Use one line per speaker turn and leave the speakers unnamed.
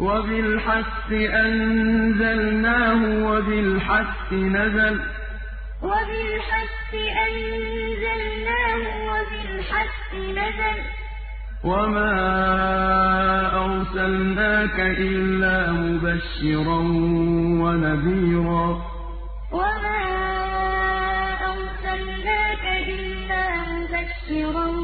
وبالحق أنزلناه وبالحق نزل.
وبالحق أنزلناه وبالحق نزل.
وما أرسلناك إلا مبشرا ونذيرا. وما أرسلناك إلا مبشرا